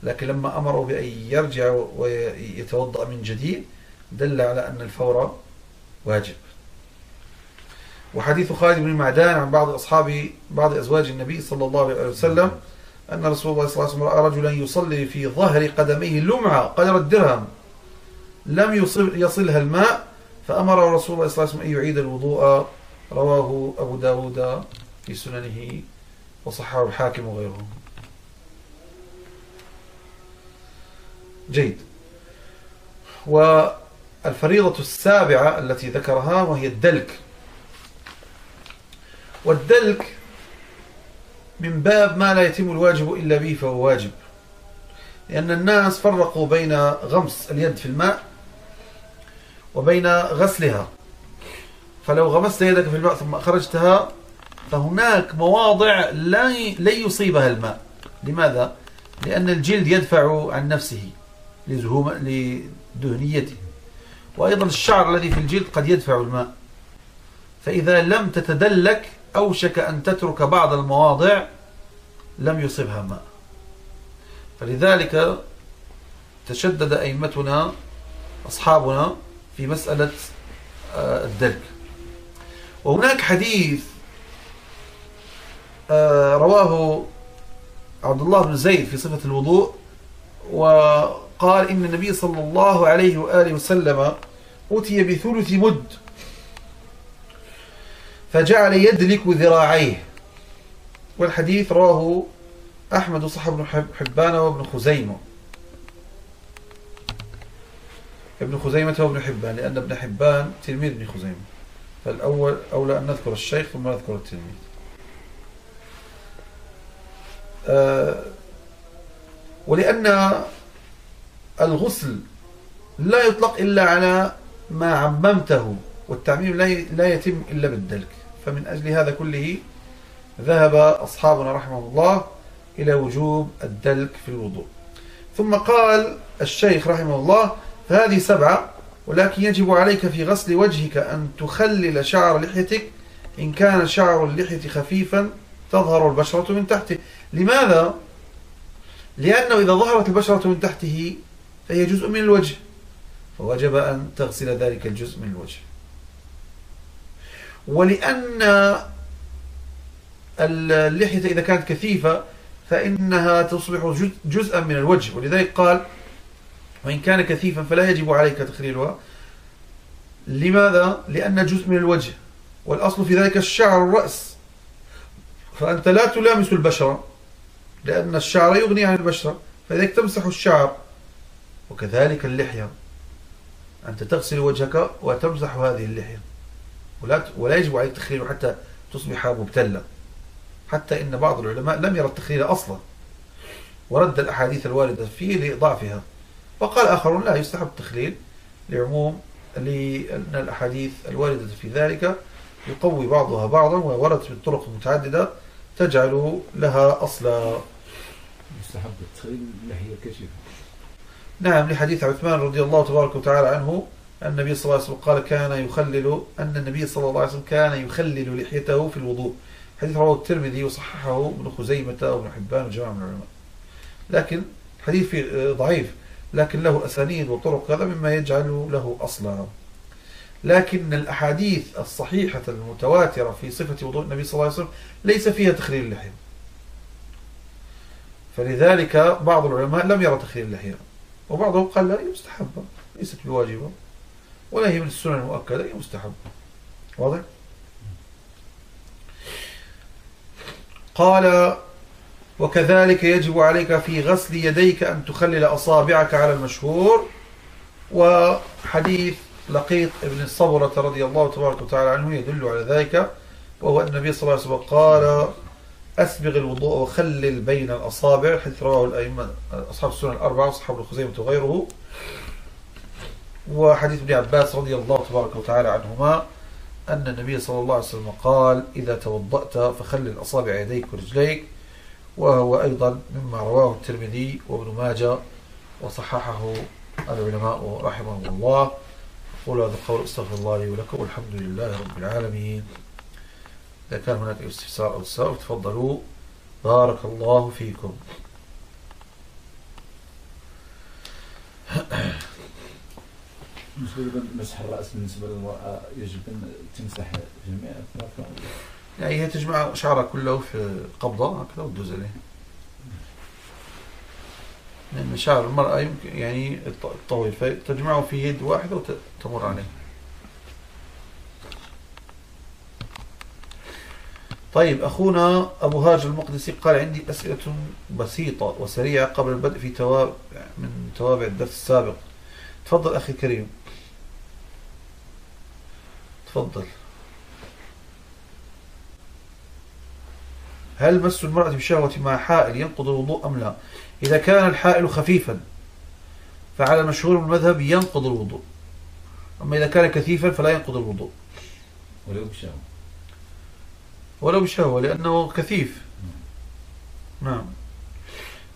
لكن لما أمره بأن يرجع ويتوضأ من جديد دل على أن الفور واجب. وحديث خالد بن معدان عن بعض أصحاب بعض أزواج النبي صلى الله عليه وسلم أن رسول الله صلى الله عليه وسلم رأى رجلا يصلي في ظهر قدميه لمعة قدر الدرهم لم يصل يصلها الماء فأمر رسول الله صلى الله عليه وسلم أن يعيد الوضوء. رواه أبو داود في سننه وصححه الحاكم وغيره. جيد. والفريضة السابعة التي ذكرها وهي الدلك. والدلك من باب ما لا يتم الواجب إلا به فهو واجب. لأن الناس فرقوا بين غمس اليد في الماء وبين غسلها. فلو غمست يدك في الماء ثم أخرجتها فهناك مواضع لن يصيبها الماء. لماذا؟ لأن الجلد يدفع عن نفسه لدهنيته. وأيضا الشعر الذي في الجلد قد يدفع الماء. فإذا لم تتدلك أوشك أن تترك بعض المواضع لم يصبها ماء. فلذلك تشدد أئمتنا أصحابنا في مسألة آه، الدلك. وهناك حديث آه، رواه عبد الله بن زيد في صفة الوضوء وقال إن النبي صلى الله عليه وآله وسلم أتي بثلث مد. فجعل يدلك ذراعيه. والحديث رواه أحمد صحب بن حبان وابن خزيمة. ابن خزيمة وابن حبان لأن ابن حبان تلميذ ابن خزيمة. فالأول أولى أن نذكر الشيخ ثم نذكر التلميذ. آه ولأن الغسل لا يطلق إلا على ما عممته والتعميم لا يتم إلا بالدلك. فمن أجل هذا كله ذهب أصحابنا رحمه الله إلى وجوب الدلك في الوضوء. ثم قال الشيخ رحمه الله فهذه سبعة ولكن يجب عليك في غسل وجهك أن تخلل شعر لحيتك إن كان شعر اللحية خفيفا تظهر البشرة من تحته. لماذا؟ لأنه إذا ظهرت البشرة من تحته فهي جزء من الوجه فوجب أن تغسل ذلك الجزء من الوجه. ولأن اللحية إذا كانت كثيفة فإنها تصبح جزءا من الوجه. ولذلك قال وإن كان كثيفا فلا يجب عليك تخليلها لماذا؟ لأن جزء من الوجه. والأصل في ذلك الشعر الرأس. فأنت لا تلامس البشرة لأن الشعر يغني عن البشرة فإذا تمسح الشعر وكذلك اللحية أنت تغسل وجهك وتمسح هذه اللحية. ولا ولا يجب عليك تخليله حتى تصبح مبتلة حتى إن بعض العلماء لم يرى التخليل أصلا. ورد الأحاديث الواردة فيه لضعفها وقال آخرون لا يستحب التخليل لعموم لأن الأحاديث الواردة في ذلك يقوي بعضها بعضا ووردت بالطرق المتعددة تجعل لها أصلا. مستحب تخليل اللحية كشفة نعم لحديث عثمان رضي الله تبارك وتعالى عنه النبي صلى الله عليه وسلم قال كان يخلل أن النبي صلى الله عليه وسلم كان يخلل لحيته في الوضوء. حديث رواه الترمذي وصححه ابن خزيمة وابن حبان وجماعة من العلماء. لكن الحديث فيه ضعيف. لكن له أسانيد وطرق هذا مما يجعل له أصلا. لكن الأحاديث الصحيحة المتواترة في صفة وضوء النبي صلى الله عليه وسلم ليس فيها تخليل اللحية. فلذلك بعض العلماء لم يرى تخليل اللحية. وبعضهم قال لا هي مستحبة ليست بواجبة. ولا هي من السنن المؤكدة هي مستحبة واضح؟ قال وكذلك يجب عليك في غسل يديك أن تخلل أصابعك على المشهور. وحديث لقيط ابن الصبرة رضي الله تبارك وتعالى عنه يدل على ذلك وهو أن النبي صلى الله عليه وسلم قال أسبغ الوضوء وخلل بين الأصابع حيث رواه الأئمة أصحاب السنن الأربعة وأصحاب الخزيمة وغيره. وحديث ابن عباس رضي الله تبارك وتعالى عنهما أن النبي صلى الله عليه وسلم قال إذا توضأت فخلل أصابع يديك ورجليك. وهو أيضا مما رواه الترمذي وابن ماجه وصححه العلماء رحمهم الله. قولوا هذا القول استغفر الله لي ولكم والحمد لله رب العالمين. إذا كان هناك استفسار أو سؤال تفضلوا. بارك الله فيكم. بالنسبة لمسح الرأس بالنسبة للمرأة يجب أن تمسح جميع أطرافها يعني هي تجمع شعرها كله في قبضة هكذا وتدوز عليه. لأن شعر المرأة يمكن يعني الطويل فتجمعه في يد واحدة وتمر عليه. طيب أخونا أبو هاجر المقدسي قال عندي أسئلة بسيطة وسريعة قبل البدء في تواب من توابع الدرس السابق. تفضل أخي الكريم. تفضل. هل مس المرأة بشهوة مع حائل ينقض الوضوء أم لا؟ إذا كان الحائل خفيفا فعلى المشهور من المذهب ينقض الوضوء. أما إذا كان كثيفا فلا ينقض الوضوء. ولو بشهوة. ولو بشهوة لأنه كثيف. نعم.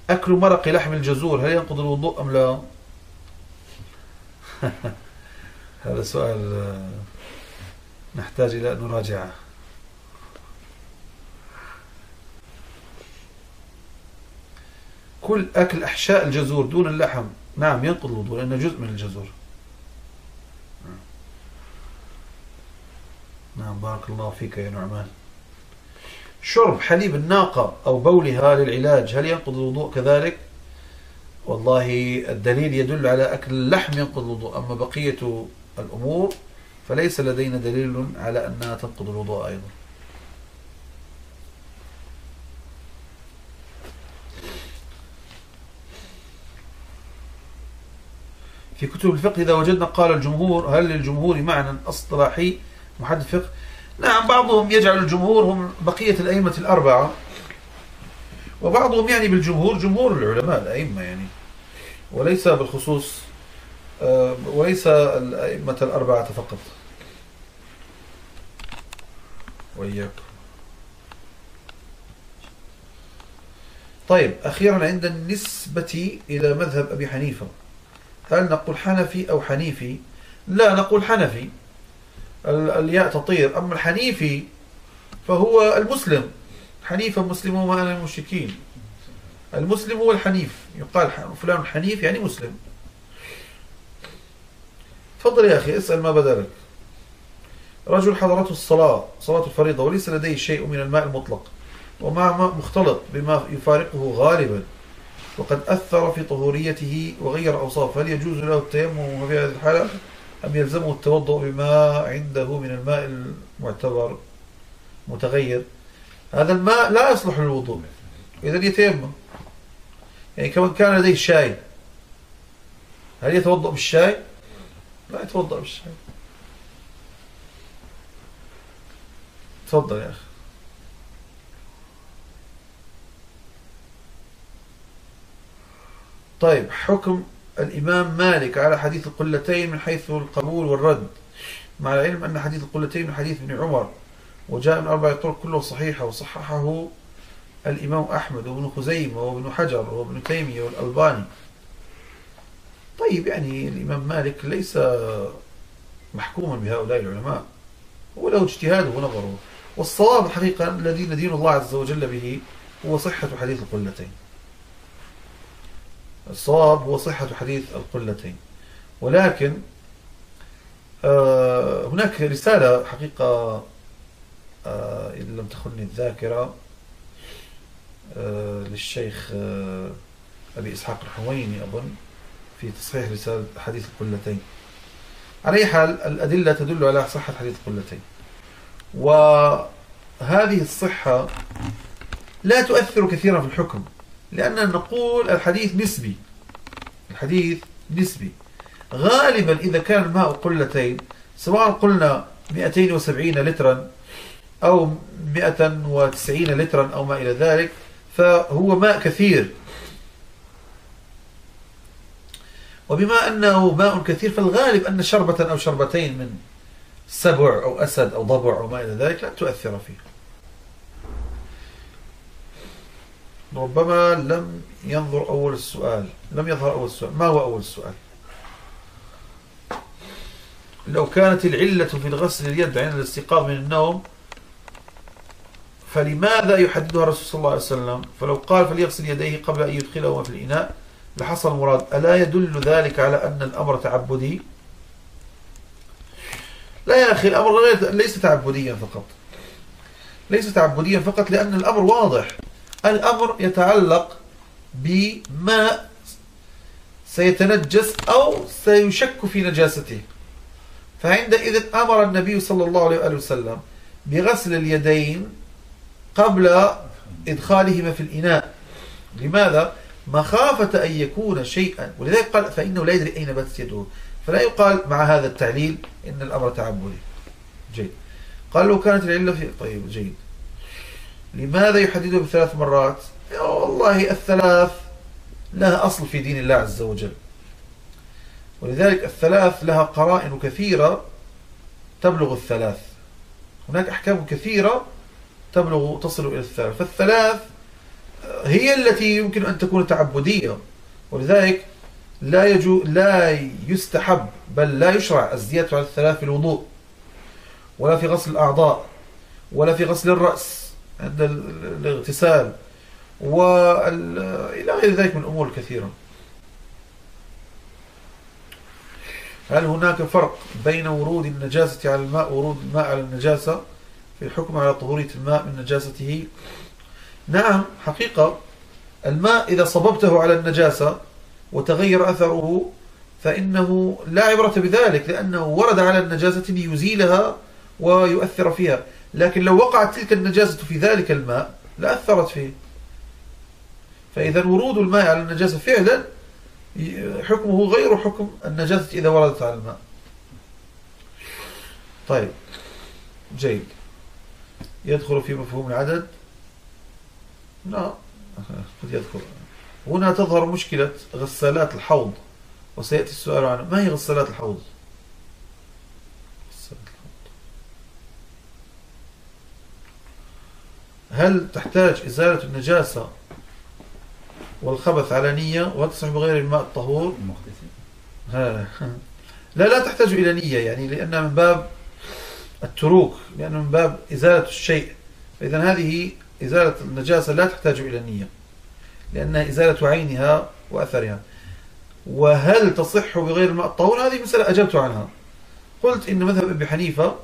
أكل مرق لحم الجزور هل ينقض الوضوء أم لا؟ هذا سؤال نحتاج إلى أن نراجعه كل أكل أحشاء الجزور دون اللحم. نعم ينقض الوضوء لأنه جزء من الجزور. نعم بارك الله فيك يا نعمان. شرب حليب الناقة أو بولها للعلاج هل ينقض الوضوء كذلك؟ والله الدليل يدل على أكل اللحم ينقض الوضوء أما بقية الأمور فليس لدينا دليل على أنها تنقض الوضوء أيضا. في كتب الفقه إذا وجدنا قال الجمهور هل للجمهور معنى اصطلاحي محدث فقه؟ نعم بعضهم يجعل الجمهور هم بقية الأئمة الأربعة وبعضهم يعني بالجمهور جمهور العلماء الأئمة يعني وليس بالخصوص وليس الأئمة الأربعة فقط. وإياكم. طيب أخيرا عند النسبة إلى مذهب أبي حنيفة. هل نقول حنفي أو حنيفي؟ لا نقول حنفي. الياء تطير. أما الحنيفي فهو المسلم. حنيفا مسلم وما أنا المشركين المسلم هو الحنيف يقال فلان حنيف يعني مسلم. تفضل يا أخي اسأل ما بدلك. رجل حضرته الصلاة صلاة الفريضة وليس لديه شيء من الماء المطلق ومع ماء مختلط بما يفارقه غالبا وقد أثر في طهوريته وغير أوصافه. هل يجوز له التيمم في هذه الحالة؟ أم يلزمه التوضؤ بما عنده من الماء المعتبر متغير؟ هذا الماء لا يصلح للوضوء إذا يتيمم. يعني كمان كان لديه شاي هل يتوضأ بالشاي؟ لا يتوضأ بالشاي تفضل يا أخي. طيب حكم الإمام مالك على حديث القلتين من حيث القبول والرد. مع العلم أن حديث القلتين من حديث ابن عمر وجاء من أربع طرق كله صحيحة وصححه الإمام أحمد وابن خزيمة وابن حجر وابن تيمية والألباني. طيب يعني الإمام مالك ليس محكوما بهؤلاء العلماء. هو له اجتهاده ونظره والصواب حقيقة الذي ندين الله عز وجل به هو صحة حديث القلتين. الصواب هو صحة حديث القلتين. ولكن آه، هناك رسالة حقيقة آه، إن لم تخني الذاكرة آه، للشيخ أبي إسحاق الحويني أظن. في تصحيح رسالة حديث القلتين. على أي حال الأدلة تدل على صحة حديث القلتين. وهذه الصحة لا تؤثر كثيرا في الحكم لأننا نقول الحديث نسبي. الحديث نسبي. غالبا إذا كان الماء قلتين سواء قلنا 270 لترا أو 190 لترا أو ما إلى ذلك فهو ماء كثير. وبما أنه ماء كثير فالغالب أن شربة أو شربتين من سبع أو أسد أو ضبع أو ما إلى ذلك لا تؤثر فيه. ربما لم ينظر أول السؤال لم يظهر أول السؤال. ما هو أول السؤال؟ لو كانت العلة في الغسل اليد عند الاستيقاظ من النوم فلماذا يحددها الرسول صلى الله عليه وسلم؟ فلو قال فليغسل يديه قبل أن يدخلهما في الإناء لحصل المراد ألا يدل ذلك على أن الأمر تعبدي؟ لا يا أخي الأمر ليس تعبديا فقط. ليس تعبديا فقط لأن الأمر واضح. الأمر يتعلق بما سيتنجس أو سيشك في نجاسته. فعندئذ أمر النبي صلى الله عليه وسلم بغسل اليدين قبل إدخالهما في الإناء. لماذا؟ مخافة أن يكون شيئا. ولذلك قال فإنه لا يدري أين باتت يده. فلا يقال مع هذا التعليل إن الأمر تعبدي. جيد. قال لو كانت العلة في. طيب جيد. لماذا يحدده بثلاث مرات؟ والله الثلاث لها أصل في دين الله عز وجل. ولذلك الثلاث لها قرائن كثيرة تبلغ الثلاث. هناك أحكام كثيرة تبلغ تصل إلى الثلاث. فالثلاث هي التي يمكن أن تكون تعبدية ولذلك لا يجو لا يستحب بل لا يشرع الزيادة على الثلاث في الوضوء ولا في غسل الأعضاء ولا في غسل الرأس عند الاغتسال وإلى غير ذلك من الأمور الكثيرة. هل هناك فرق بين ورود النجاسة على الماء ورود الماء على النجاسة في الحكم على طهورية الماء من نجاسته؟ نعم حقيقة. الماء إذا صببته على النجاسة وتغير أثره فإنه لا عبرة بذلك لأنه ورد على النجاسة ليزيلها ويؤثر فيها. لكن لو وقعت تلك النجاسة في ذلك الماء لأثرت فيه. فإذا ورود الماء على النجاسة فعلا حكمه غير حكم النجاسة إذا وردت على الماء. طيب جيد. يدخل في مفهوم العدد. نعم قد يدخل هنا تظهر مشكلة غسالات الحوض. وسيأتي السؤال عنه ما هي غسالات الحوض؟ هل تحتاج إزالة النجاسة والخبث على نية وتصح بغير الماء الطهور؟ لا لا تحتاج إلى نية يعني لأنها من باب التروك لأنه من باب إزالة الشيء. فإذا هذه إزالة النجاسة لا تحتاج إلى نية لأنها إزالة عينها وأثرها. وهل تصح بغير الماء الطهور هذه مسألة أجبت عنها. قلت إن مذهب أبي حنيفة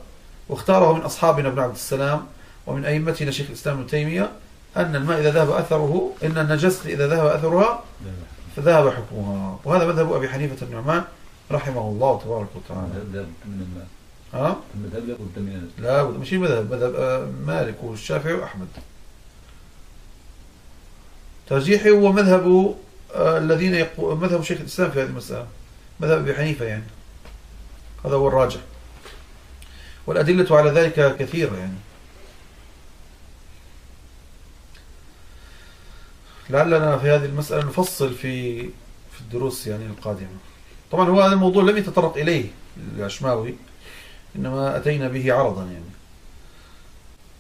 واختاره من أصحابنا ابن عبد السلام ومن أئمتنا شيخ الإسلام ابن تيمية أن الماء إذا ذهب أثره إن النجاسة إذا ذهب أثرها فذهب حكمها. وهذا مذهب أبي حنيفة النعمان رحمه الله تبارك وتعالى. من الماء. ها؟ المذهب لابد من لا مش مذهب مذهب آه، مالك والشافعي وأحمد. ترجيحي هو مذهب آه، الذين يقول مذهب شيخ الإسلام في هذه المسألة مذهب أبي حنيفة يعني. هذا هو الراجح. والأدلة على ذلك كثيرة يعني. لعلنا في هذه المسألة نفصل في في الدروس يعني القادمة. طبعا هو هذا الموضوع لم يتطرق إليه العشماوي إنما أتينا به عرضا يعني.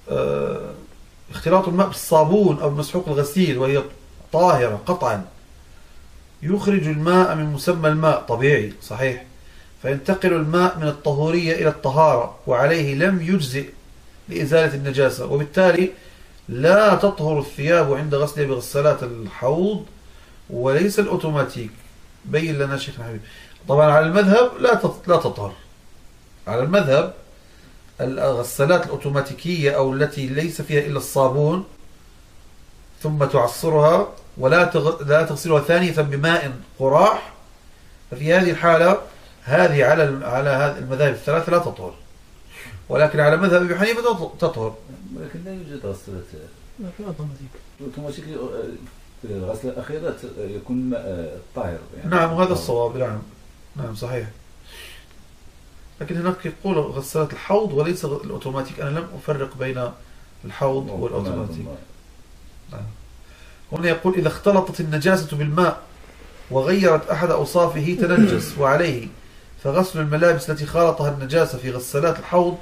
آه، اختلاط الماء بالصابون أو المسحوق الغسيل وهي طاهرة قطعا. يخرج الماء من مسمى الماء طبيعي صحيح. فينتقل الماء من الطهورية إلى الطهارة وعليه لم يجزئ لإزالة النجاسة. وبالتالي لا تطهر الثياب عند غسلها بغسالات الحوض وليس الأوتوماتيك. بين لنا شيخنا حبيب. طبعا على المذهب لا لا تطهر. على المذهب الغسالات الأوتوماتيكية أو التي ليس فيها إلا الصابون ثم تعصرها ولا تغ... لا تغسلها ثانية بماء قراح ففي هذه الحالة هذه على على هذه المذاهب الثلاثة لا تطهر. ولكن على مذهب أبي حنيفة تط- تطهر. ولكن لا يوجد غسالة ما في اوتوماتيك اوتوماتيك في الغسالة الأخيرة يكون الماء طاهر يعني. نعم وهذا الصواب. نعم. نعم صحيح. لكن هناك يقول غسالة الحوض وليس الأوتوماتيك. أنا لم أفرق بين الحوض والأوتوماتيك. هنا يقول إذا اختلطت النجاسة بالماء وغيرت أحد أوصافه تنجس وعليه فغسل الملابس التي خالطها النجاسة في غسالات الحوض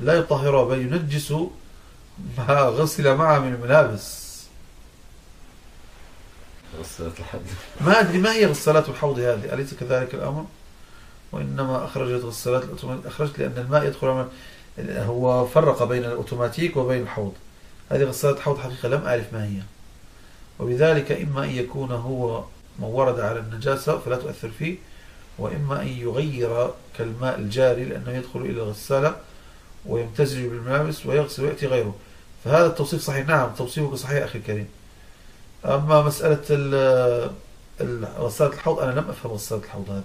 لا يطهرها بل ينجس ما غسل معها من الملابس. غسالة الحد ما أدري ما هي غسالات الحوض هذه؟ أليس كذلك الأمر؟ وإنما أخرجت غسالات الأوتوماتيك أخرجت لأن الماء يدخل هو فرق بين الأوتوماتيك وبين الحوض. هذه غسالات الحوض حقيقة لم أعرف ما هي. وبذلك إما أن يكون هو ما ورد على النجاسة فلا تؤثر فيه وإما أن يغير كالماء الجاري لأنه يدخل إلى الغسالة ويمتزج بالملابس ويغسل ويأتي غيره. فهذا التوصيف صحيح. نعم توصيفك صحيح أخي الكريم. أما مسألة ال- ال- غسالة الحوض أنا لم أفهم غسالة الحوض هذه.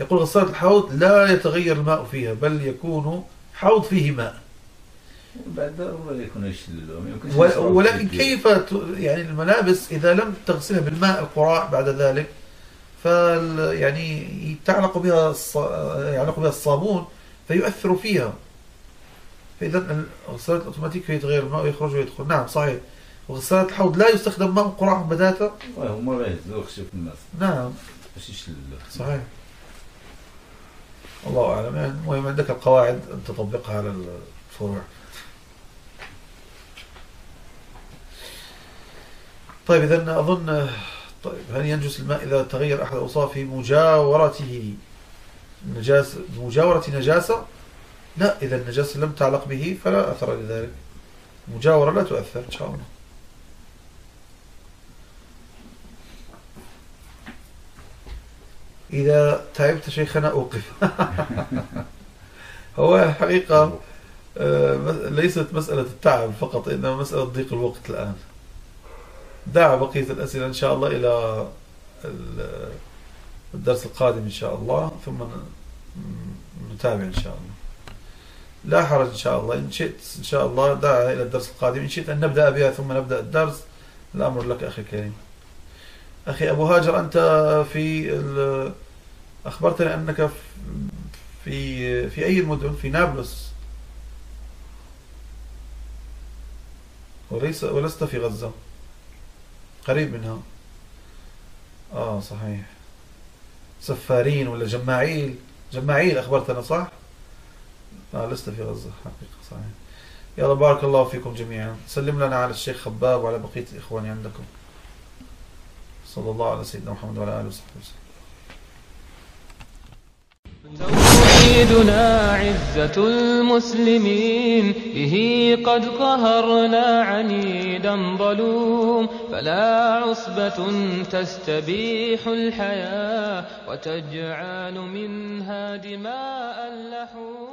يقول غسالة الحوض لا يتغير الماء فيها بل يكون حوض فيه ماء بعد يكون يشلل ما يمكنش و- يصرف ولكن في كيف يعني الملابس إذا لم تغسلها بالماء القراء بعد ذلك؟ فال يعني تعلق بها الص... يعلق بها الصابون فيؤثر فيها. فإذا الغسالة الأوتوماتيك يتغير الماء ويخرج ويدخل. نعم صحيح. وغسالة الحوض لا يستخدم ماء قراء بتاتا وهو مرة يهزو خشب الناس. نعم. باش يشلل صحيح. الله أعلم. يعني المهم عندك القواعد أن تطبقها على الفروع. طيب إذا أظن طيب هل ينجس الماء إذا تغير أحد أوصافه مجاورته؟ نجاسة مجاورة نجاسة؟ لا إذا النجاسة لم تعلق به فلا أثر لذلك. مجاورة لا تؤثر إن شاء الله. إذا تعبت شيخنا أوقف. هو حقيقة آه، ليست مسألة التعب فقط إنما مسألة ضيق الوقت الآن. دع بقية الأسئلة إن شاء الله إلى ال- الدرس القادم إن شاء الله ثم نتابع إن شاء الله. لا حرج إن شاء الله. إن شئت إن شاء الله دعها إلى الدرس القادم. إن شئت أن نبدأ بها ثم نبدأ الدرس الأمر لك أخي الكريم. أخي أبو هاجر أنت في أخبرتني أنك في- في أي المدن في نابلس. وليس ولست في غزة. قريب منها. آه صحيح. سفارين ولا جماعيل؟ جماعيل أخبرتنا صح؟ لا لست في غزة حقيقة صحيح. يلا بارك الله فيكم جميعا. سلم لنا على الشيخ خباب وعلى بقية الإخوان عندكم. صلى الله على سيدنا محمد وعلى آله وصحبه وسلم. توحيدنا عزة المسلمين به قد قهرنا عنيدا ظلوم. فلا عصبة تستبيح الحياة وتجعل منها دماء اللحوم.